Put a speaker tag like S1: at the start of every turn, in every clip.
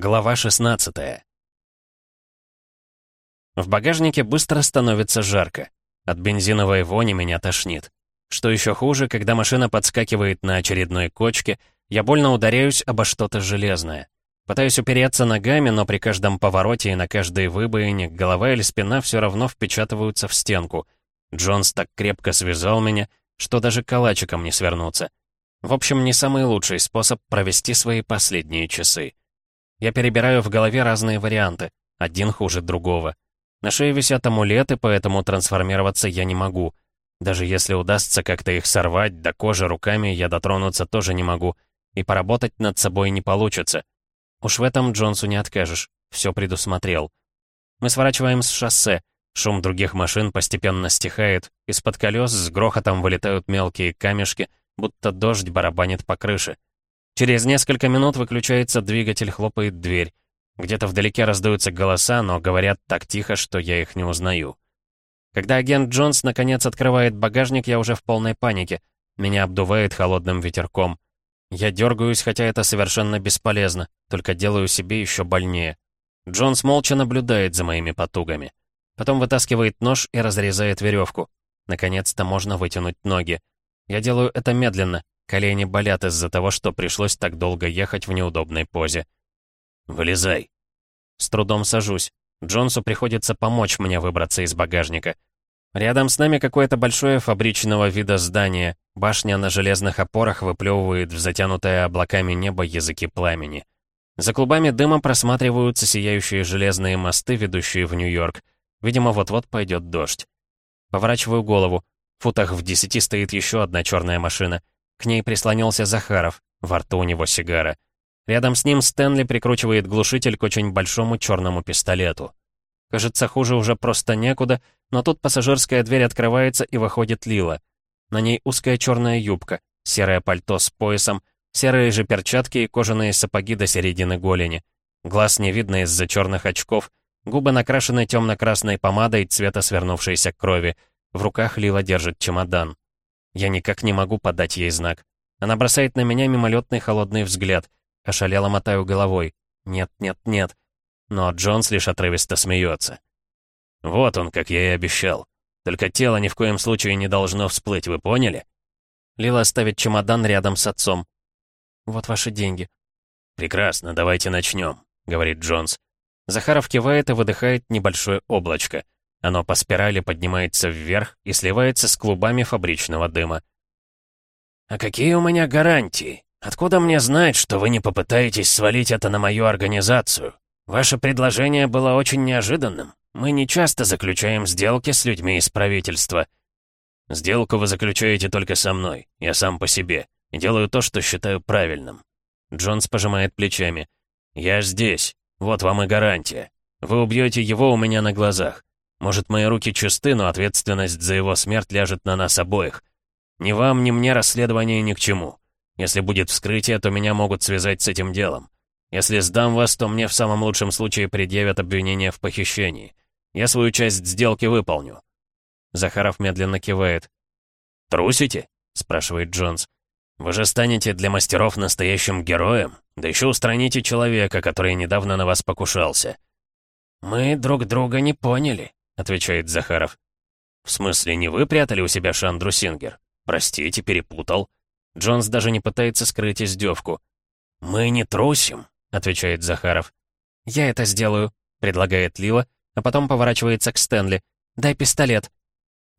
S1: Глава 16 В багажнике быстро становится жарко. От бензиновой вони меня тошнит. Что еще хуже, когда машина подскакивает на очередной кочке, я больно ударяюсь обо что-то железное. Пытаюсь упереться ногами, но при каждом повороте и на каждой выбоине голова или спина все равно впечатываются в стенку. Джонс так крепко связал меня, что даже калачиком не свернуться. В общем, не самый лучший способ провести свои последние часы. Я перебираю в голове разные варианты, один хуже другого. На шее висят амулеты, поэтому трансформироваться я не могу. Даже если удастся как-то их сорвать, до кожи руками я дотронуться тоже не могу, и поработать над собой не получится. Уж в этом Джонсу не откажешь, все предусмотрел. Мы сворачиваем с шоссе, шум других машин постепенно стихает, из-под колес с грохотом вылетают мелкие камешки, будто дождь барабанит по крыше. Через несколько минут выключается двигатель, хлопает дверь. Где-то вдалеке раздаются голоса, но говорят так тихо, что я их не узнаю. Когда агент Джонс наконец открывает багажник, я уже в полной панике. Меня обдувает холодным ветерком. Я дергаюсь, хотя это совершенно бесполезно, только делаю себе еще больнее. Джонс молча наблюдает за моими потугами. Потом вытаскивает нож и разрезает веревку. Наконец-то можно вытянуть ноги. Я делаю это медленно, Колени болят из-за того, что пришлось так долго ехать в неудобной позе. «Вылезай». С трудом сажусь. Джонсу приходится помочь мне выбраться из багажника. Рядом с нами какое-то большое фабричного вида здание. Башня на железных опорах выплевывает в затянутое облаками небо языки пламени. За клубами дыма просматриваются сияющие железные мосты, ведущие в Нью-Йорк. Видимо, вот-вот пойдет дождь. Поворачиваю голову. В футах в десяти стоит еще одна черная машина — к ней прислонился Захаров, во рту у него сигара. Рядом с ним Стэнли прикручивает глушитель к очень большому черному пистолету. Кажется, хуже уже просто некуда, но тут пассажирская дверь открывается и выходит Лила. На ней узкая черная юбка, серое пальто с поясом, серые же перчатки и кожаные сапоги до середины голени. Глаз не видно из-за черных очков, губы накрашены темно-красной помадой цвета свернувшейся крови. В руках Лила держит чемодан. Я никак не могу подать ей знак. Она бросает на меня мимолетный холодный взгляд. Ошалело мотаю головой. Нет, нет, нет. Но Джонс лишь отрывисто смеется. Вот он, как я и обещал. Только тело ни в коем случае не должно всплыть, вы поняли? Лила ставит чемодан рядом с отцом. Вот ваши деньги. Прекрасно, давайте начнем, говорит Джонс. Захаров кивает и выдыхает небольшое облачко. Оно по спирали поднимается вверх и сливается с клубами фабричного дыма. «А какие у меня гарантии? Откуда мне знать, что вы не попытаетесь свалить это на мою организацию? Ваше предложение было очень неожиданным. Мы не часто заключаем сделки с людьми из правительства». «Сделку вы заключаете только со мной, я сам по себе, и делаю то, что считаю правильным». Джонс пожимает плечами. «Я здесь, вот вам и гарантия. Вы убьете его у меня на глазах. Может, мои руки чисты, но ответственность за его смерть ляжет на нас обоих. Ни вам, ни мне расследование ни к чему. Если будет вскрытие, то меня могут связать с этим делом. Если сдам вас, то мне в самом лучшем случае предъявят обвинение в похищении. Я свою часть сделки выполню». Захаров медленно кивает. «Трусите?» — спрашивает Джонс. «Вы же станете для мастеров настоящим героем, да еще устраните человека, который недавно на вас покушался». «Мы друг друга не поняли», отвечает Захаров. «В смысле, не вы прятали у себя Шандру Сингер? Простите, перепутал». Джонс даже не пытается скрыть издевку. «Мы не трусим», — отвечает Захаров. «Я это сделаю», — предлагает Лила, а потом поворачивается к Стэнли. «Дай пистолет».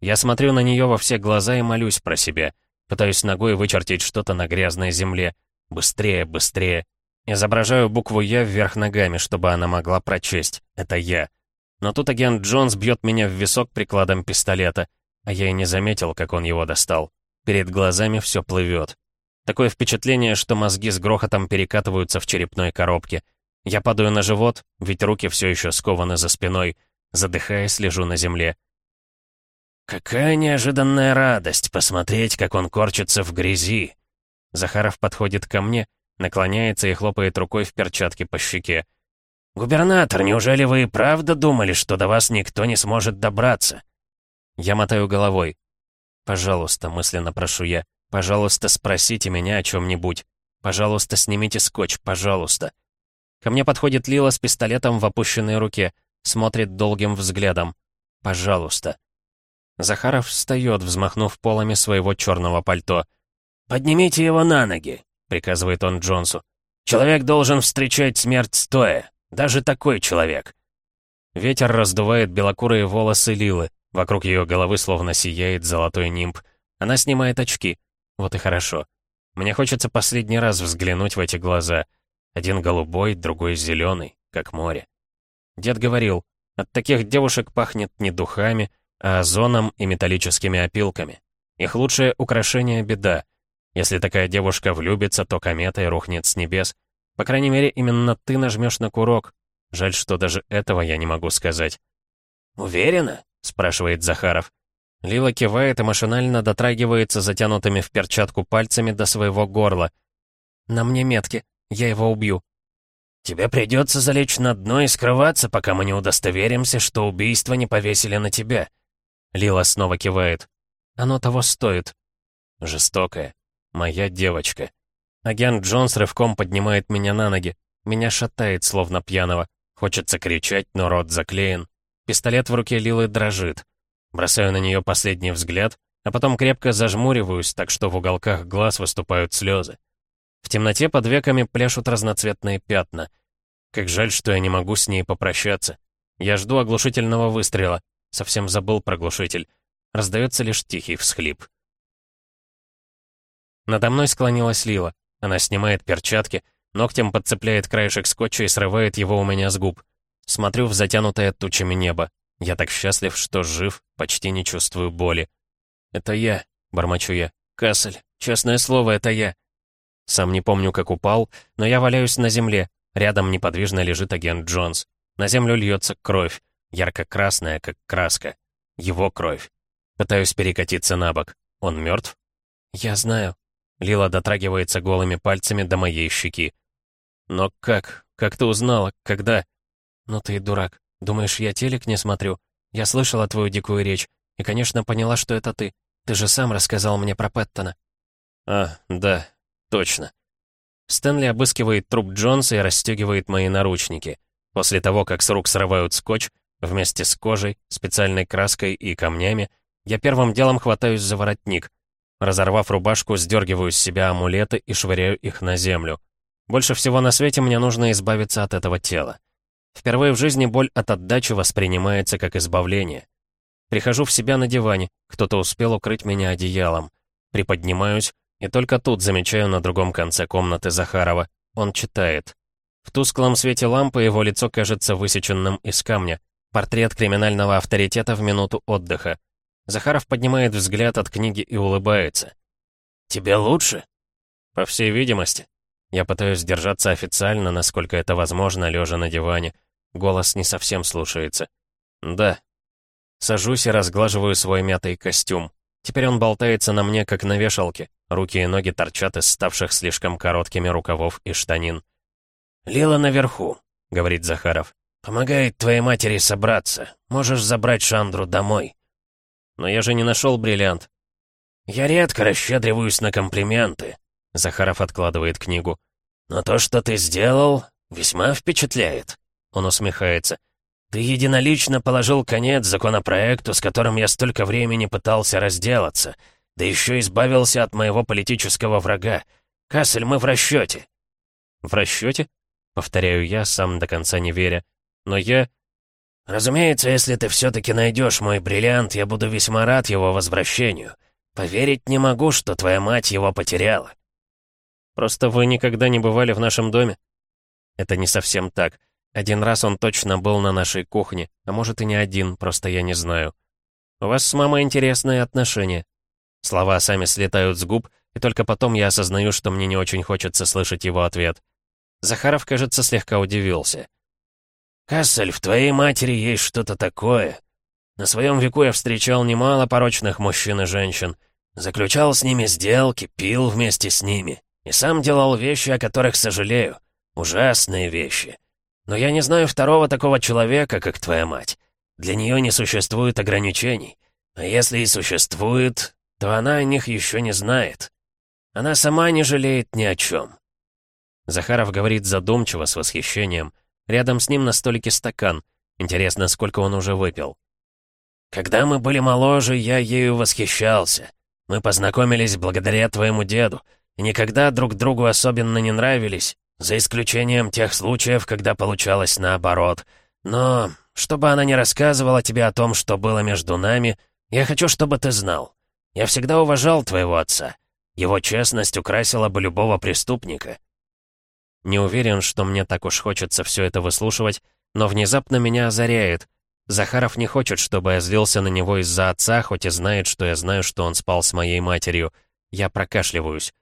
S1: Я смотрю на нее во все глаза и молюсь про себя. Пытаюсь ногой вычертить что-то на грязной земле. Быстрее, быстрее. Изображаю букву «Я» вверх ногами, чтобы она могла прочесть. Это «Я». Но тут агент Джонс бьет меня в висок прикладом пистолета, а я и не заметил, как он его достал. Перед глазами все плывет. Такое впечатление, что мозги с грохотом перекатываются в черепной коробке. Я падаю на живот, ведь руки все еще скованы за спиной. Задыхаясь, лежу на земле. «Какая неожиданная радость посмотреть, как он корчится в грязи!» Захаров подходит ко мне, наклоняется и хлопает рукой в перчатке по щеке. «Губернатор, неужели вы и правда думали, что до вас никто не сможет добраться?» Я мотаю головой. «Пожалуйста», — мысленно прошу я, — «пожалуйста, спросите меня о чем-нибудь. Пожалуйста, снимите скотч, пожалуйста». Ко мне подходит Лила с пистолетом в опущенной руке, смотрит долгим взглядом. «Пожалуйста». Захаров встает, взмахнув полами своего черного пальто. «Поднимите его на ноги», — приказывает он Джонсу. «Человек должен встречать смерть стоя. Даже такой человек». Ветер раздувает белокурые волосы Лилы. Вокруг ее головы словно сияет золотой нимб. Она снимает очки. Вот и хорошо. Мне хочется последний раз взглянуть в эти глаза. Один голубой, другой зеленый, как море. Дед говорил, от таких девушек пахнет не духами, а озоном и металлическими опилками. Их лучшее украшение — беда. Если такая девушка влюбится, то кометой рухнет с небес. По крайней мере, именно ты нажмешь на курок. Жаль, что даже этого я не могу сказать. «Уверена?» — спрашивает Захаров. Лила кивает и машинально дотрагивается затянутыми в перчатку пальцами до своего горла. «На мне метки. Я его убью». «Тебе придется залечь на дно и скрываться, пока мы не удостоверимся, что убийство не повесили на тебя». Лила снова кивает. «Оно того стоит». Жестокая. Моя девочка. Агент Джонс рывком поднимает меня на ноги. Меня шатает, словно пьяного. Хочется кричать, но рот заклеен. Пистолет в руке Лилы дрожит. Бросаю на нее последний взгляд, а потом крепко зажмуриваюсь, так что в уголках глаз выступают слезы. В темноте под веками пляшут разноцветные пятна. Как жаль, что я не могу с ней попрощаться. Я жду оглушительного выстрела. Совсем забыл про глушитель. Раздается лишь тихий всхлип. Надо мной склонилась Лила. Она снимает перчатки, ногтем подцепляет краешек скотча и срывает его у меня с губ. Смотрю в затянутое тучами небо. Я так счастлив, что жив, почти не чувствую боли. «Это я», — бормочу я. «Кассель, честное слово, это я». Сам не помню, как упал, но я валяюсь на земле. Рядом неподвижно лежит агент Джонс. На землю льется кровь, ярко-красная, как краска. Его кровь. Пытаюсь перекатиться на бок. Он мертв? Я знаю. Лила дотрагивается голыми пальцами до моей щеки. «Но как? Как ты узнала? Когда?» «Ну ты дурак. Думаешь, я телек не смотрю? Я слышала твою дикую речь и, конечно, поняла, что это ты. Ты же сам рассказал мне про Пэттона». «А, да, точно». Стэнли обыскивает труп Джонса и расстегивает мои наручники. После того, как с рук срывают скотч, вместе с кожей, специальной краской и камнями, я первым делом хватаюсь за воротник. Разорвав рубашку, сдергиваю с себя амулеты и швыряю их на землю. Больше всего на свете мне нужно избавиться от этого тела. Впервые в жизни боль от отдачи воспринимается как избавление. Прихожу в себя на диване, кто-то успел укрыть меня одеялом. Приподнимаюсь, и только тут замечаю на другом конце комнаты Захарова. Он читает. В тусклом свете лампы его лицо кажется высеченным из камня. Портрет криминального авторитета в минуту отдыха. Захаров поднимает взгляд от книги и улыбается. «Тебе лучше?» «По всей видимости». Я пытаюсь держаться официально, насколько это возможно, лежа на диване. Голос не совсем слушается. «Да». Сажусь и разглаживаю свой мятый костюм. Теперь он болтается на мне, как на вешалке. Руки и ноги торчат из ставших слишком короткими рукавов и штанин. «Лила наверху», — говорит Захаров. «Помогает твоей матери собраться. Можешь забрать Шандру домой». «Но я же не нашел бриллиант». «Я редко расщедриваюсь на комплименты», — Захаров откладывает книгу. «Но то, что ты сделал, весьма впечатляет». Он усмехается. «Ты единолично положил конец законопроекту, с которым я столько времени пытался разделаться, да еще избавился от моего политического врага. Кассель, мы в расчете». «В расчете?» — повторяю я, сам до конца не веря. «Но я...» «Разумеется, если ты все-таки найдешь мой бриллиант, я буду весьма рад его возвращению. Поверить не могу, что твоя мать его потеряла». «Просто вы никогда не бывали в нашем доме?» «Это не совсем так. Один раз он точно был на нашей кухне, а может и не один, просто я не знаю. У вас с мамой интересные отношения. Слова сами слетают с губ, и только потом я осознаю, что мне не очень хочется слышать его ответ. Захаров, кажется, слегка удивился. «Кассель, в твоей матери есть что-то такое. На своем веку я встречал немало порочных мужчин и женщин. Заключал с ними сделки, пил вместе с ними. И сам делал вещи, о которых сожалею. Ужасные вещи. Но я не знаю второго такого человека, как твоя мать. Для нее не существует ограничений. А если и существует, то она о них еще не знает. Она сама не жалеет ни о чем. Захаров говорит задумчиво, с восхищением. Рядом с ним на столике стакан. Интересно, сколько он уже выпил. «Когда мы были моложе, я ею восхищался. Мы познакомились благодаря твоему деду, и никогда друг другу особенно не нравились, за исключением тех случаев, когда получалось наоборот. Но, чтобы она не рассказывала тебе о том, что было между нами, я хочу, чтобы ты знал. Я всегда уважал твоего отца. Его честность украсила бы любого преступника. Не уверен, что мне так уж хочется все это выслушивать, но внезапно меня озаряет. Захаров не хочет, чтобы я злился на него из-за отца, хоть и знает, что я знаю, что он спал с моей матерью. Я прокашливаюсь.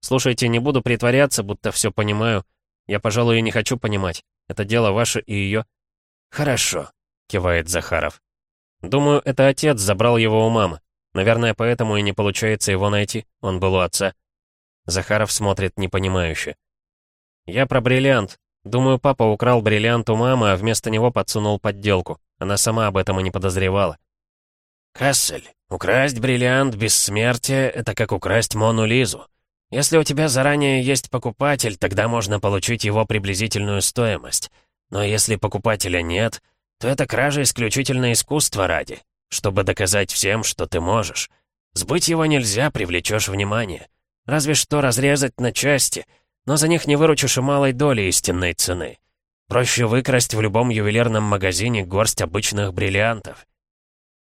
S1: Слушайте, не буду притворяться, будто все понимаю. Я, пожалуй, и не хочу понимать. Это дело ваше и ее. Хорошо, кивает Захаров. Думаю, это отец забрал его у мамы. Наверное, поэтому и не получается его найти. Он был у отца. Захаров смотрит непонимающе. «Я про бриллиант. Думаю, папа украл бриллиант у мамы, а вместо него подсунул подделку. Она сама об этом и не подозревала». «Кассель, украсть бриллиант бессмертия — это как украсть Мону Лизу. Если у тебя заранее есть покупатель, тогда можно получить его приблизительную стоимость. Но если покупателя нет, то это кража исключительно искусства ради, чтобы доказать всем, что ты можешь. Сбыть его нельзя, привлечешь внимание. Разве что разрезать на части — но за них не выручишь и малой доли истинной цены. Проще выкрасть в любом ювелирном магазине горсть обычных бриллиантов.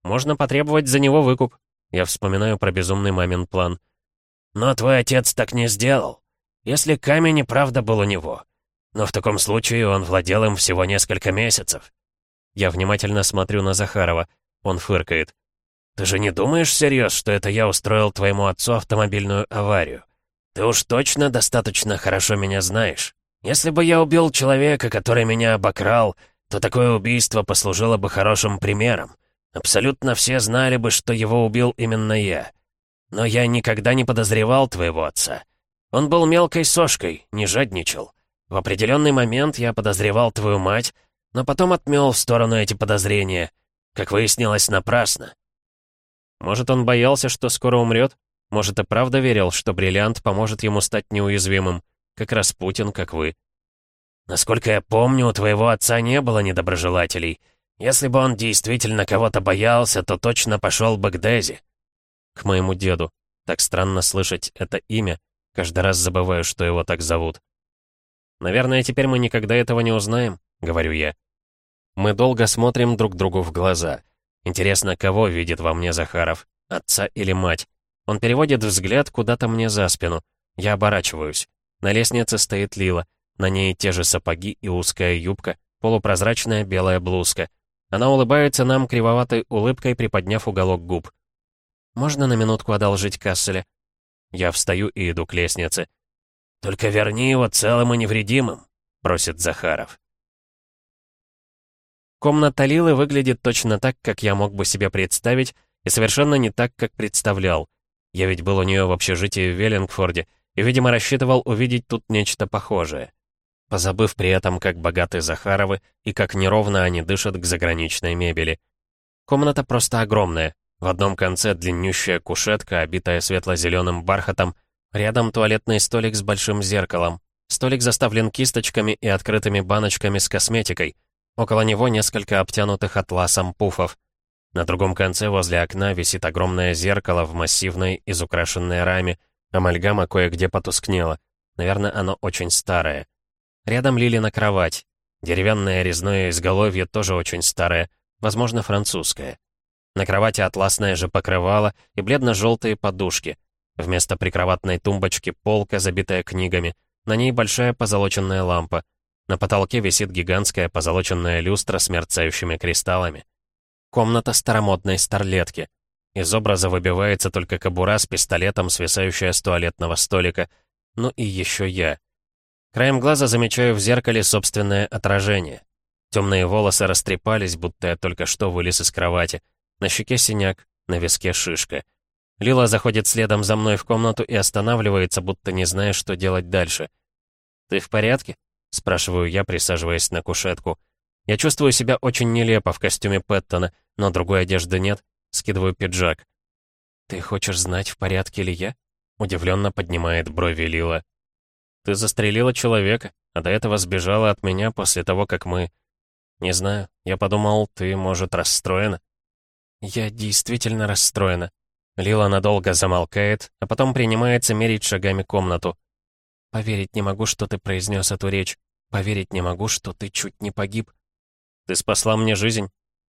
S1: Можно потребовать за него выкуп. Я вспоминаю про безумный мамин план. Но твой отец так не сделал. Если камень и правда был у него. Но в таком случае он владел им всего несколько месяцев. Я внимательно смотрю на Захарова. Он фыркает. «Ты же не думаешь всерьез, что это я устроил твоему отцу автомобильную аварию? «Ты уж точно достаточно хорошо меня знаешь. Если бы я убил человека, который меня обокрал, то такое убийство послужило бы хорошим примером. Абсолютно все знали бы, что его убил именно я. Но я никогда не подозревал твоего отца. Он был мелкой сошкой, не жадничал. В определенный момент я подозревал твою мать, но потом отмел в сторону эти подозрения. Как выяснилось, напрасно. Может, он боялся, что скоро умрет? Может, и правда верил, что бриллиант поможет ему стать неуязвимым, как Распутин, как вы. Насколько я помню, у твоего отца не было недоброжелателей. Если бы он действительно кого-то боялся, то точно пошел бы к Дези. К моему деду. Так странно слышать это имя. Каждый раз забываю, что его так зовут. «Наверное, теперь мы никогда этого не узнаем», — говорю я. Мы долго смотрим друг другу в глаза. Интересно, кого видит во мне Захаров, отца или мать? Он переводит взгляд куда-то мне за спину. Я оборачиваюсь. На лестнице стоит Лила. На ней те же сапоги и узкая юбка, полупрозрачная белая блузка. Она улыбается нам кривоватой улыбкой, приподняв уголок губ. «Можно на минутку одолжить Касселя?» Я встаю и иду к лестнице. «Только верни его целым и невредимым», — просит Захаров. Комната Лилы выглядит точно так, как я мог бы себе представить, и совершенно не так, как представлял. Я ведь был у нее в общежитии в Веллингфорде и, видимо, рассчитывал увидеть тут нечто похожее. Позабыв при этом, как богаты Захаровы и как неровно они дышат к заграничной мебели. Комната просто огромная. В одном конце длиннющая кушетка, обитая светло-зеленым бархатом, рядом туалетный столик с большим зеркалом. Столик заставлен кисточками и открытыми баночками с косметикой. Около него несколько обтянутых атласом пуфов. На другом конце возле окна висит огромное зеркало в массивной, изукрашенной раме. Амальгама кое-где потускнела. Наверное, оно очень старое. Рядом Лилина кровать. Деревянное резное изголовье тоже очень старое, возможно, французское. На кровати атласное же покрывало и бледно-желтые подушки. Вместо прикроватной тумбочки полка, забитая книгами. На ней большая позолоченная лампа. На потолке висит гигантская позолоченная люстра с мерцающими кристаллами. Комната старомодной старлетки. Из образа выбивается только кобура с пистолетом, свисающая с туалетного столика. Ну и еще я. Краем глаза замечаю в зеркале собственное отражение. Темные волосы растрепались, будто я только что вылез из кровати. На щеке синяк, на виске шишка. Лила заходит следом за мной в комнату и останавливается, будто не зная, что делать дальше. «Ты в порядке?» — спрашиваю я, присаживаясь на кушетку. Я чувствую себя очень нелепо в костюме Пэттона, но другой одежды нет. Скидываю пиджак. «Ты хочешь знать, в порядке ли я?» Удивленно поднимает брови Лила. Ты застрелила человека, а до этого сбежала от меня после того, как мы... Не знаю, я подумал, ты, может, расстроена. Я действительно расстроена. Лила надолго замолкает, а потом принимается мерить шагами комнату. Поверить не могу, что ты произнес эту речь. Поверить не могу, что ты чуть не погиб. Ты спасла мне жизнь?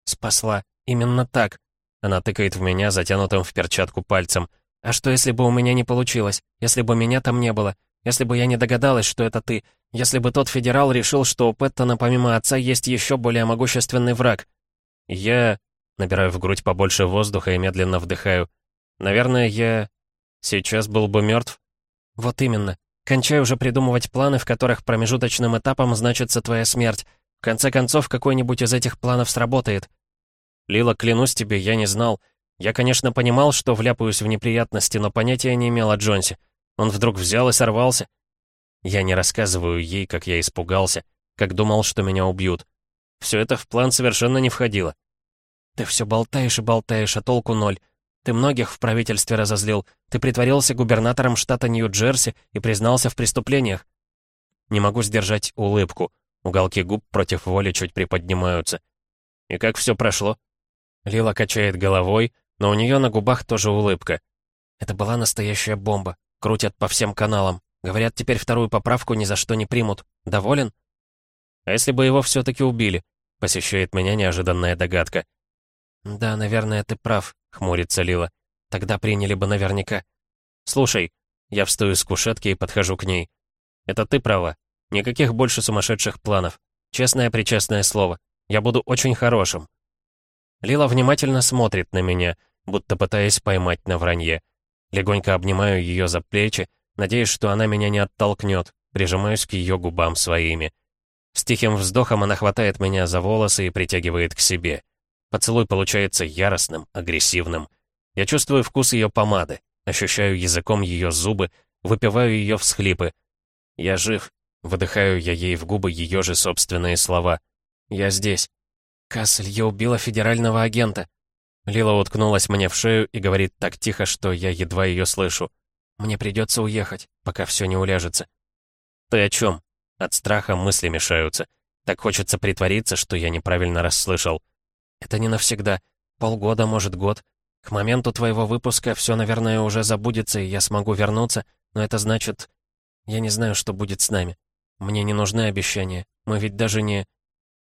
S1: Спасла. Именно так. Она тыкает в меня, затянутым в перчатку пальцем. А что, если бы у меня не получилось? Если бы меня там не было? Если бы я не догадалась, что это ты? Если бы тот федерал решил, что у Пэттона помимо отца есть еще более могущественный враг? Я... Набираю в грудь побольше воздуха и медленно вдыхаю. Наверное, я... Сейчас был бы мертв? Вот именно. Кончай уже придумывать планы, в которых промежуточным этапом значится твоя смерть. Конце концов, какой-нибудь из этих планов сработает. Лила, клянусь тебе, я не знал. Я, конечно, понимал, что вляпаюсь в неприятности, но понятия не имел о Джонсе. Он вдруг взял и сорвался. Я не рассказываю ей, как я испугался, как думал, что меня убьют. Все это в план совершенно не входило. Ты все болтаешь и болтаешь, а толку ноль. Ты многих в правительстве разозлил. Ты притворился губернатором штата Нью-Джерси и признался в преступлениях. Не могу сдержать улыбку. Уголки губ против воли чуть приподнимаются. И как все прошло? Лила качает головой, но у нее на губах тоже улыбка. Это была настоящая бомба. Крутят по всем каналам. Говорят, теперь вторую поправку ни за что не примут. Доволен? А если бы его все-таки убили? Посещает меня неожиданная догадка. Да, наверное, ты прав, хмурится Лила. Тогда приняли бы наверняка. Слушай, я встаю с кушетки и подхожу к ней. Это ты права. Никаких больше сумасшедших планов. Честное-причестное слово. Я буду очень хорошим. Лила внимательно смотрит на меня, будто пытаясь поймать на вранье. Легонько обнимаю ее за плечи, надеясь, что она меня не оттолкнет, прижимаюсь к ее губам своими. С тихим вздохом она хватает меня за волосы и притягивает к себе. Поцелуй получается яростным, агрессивным. Я чувствую вкус ее помады, ощущаю языком ее зубы, выпиваю ее всхлипы. «Я жив», — выдыхаю я ей в губы ее же собственные слова. «Я здесь». «Кассель, я убила федерального агента». Лила уткнулась мне в шею и говорит так тихо, что я едва ее слышу. «Мне придется уехать, пока все не уляжется». «Ты о чем?» От страха мысли мешаются. Так хочется притвориться, что я неправильно расслышал. Это не навсегда. Полгода, может, год. К моменту твоего выпуска все, наверное, уже забудется, и я смогу вернуться, но это значит... Я не знаю, что будет с нами. Мне не нужны обещания. Мы ведь даже не...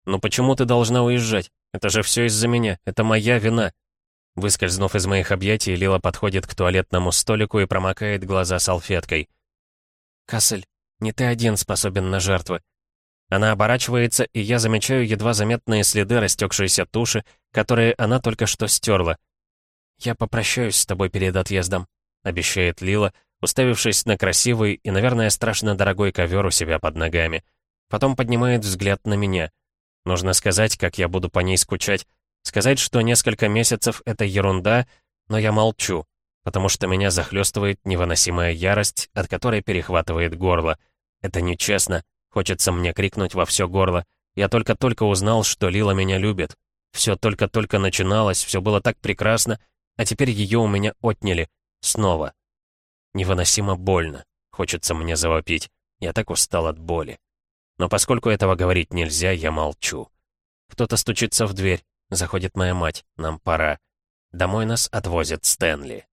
S1: «Ну почему ты должна уезжать? Это же все из-за меня. Это моя вина». Выскользнув из моих объятий, Лила подходит к туалетному столику и промокает глаза салфеткой. «Кассель, не ты один способен на жертвы. Она оборачивается, и я замечаю едва заметные следы растекшейся туши, которые она только что стерла. «Я попрощаюсь с тобой перед отъездом», — обещает Лила, уставившись на красивый и, наверное, страшно дорогой ковер у себя под ногами. Потом поднимает взгляд на меня. Нужно сказать, как я буду по ней скучать. Сказать, что несколько месяцев — это ерунда, но я молчу, потому что меня захлестывает невыносимая ярость, от которой перехватывает горло. Это нечестно, Хочется мне крикнуть во все горло. Я только-только узнал, что Лила меня любит. Все только-только начиналось, все было так прекрасно, а теперь ее у меня отняли. Снова. Невыносимо больно. Хочется мне завопить. Я так устал от боли. Но поскольку этого говорить нельзя, я молчу. Кто-то стучится в дверь. Заходит моя мать. Нам пора. Домой нас отвозит Стэнли.